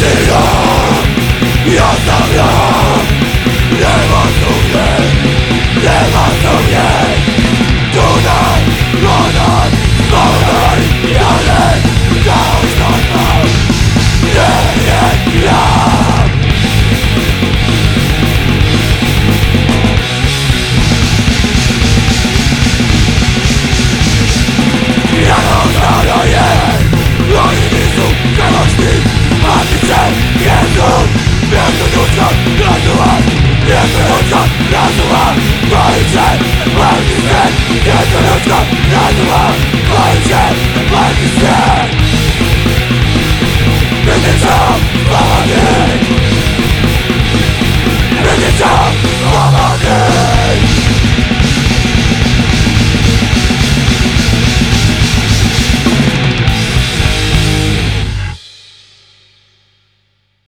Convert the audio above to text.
Ja, ja, ja, ja God down God down God down God down God down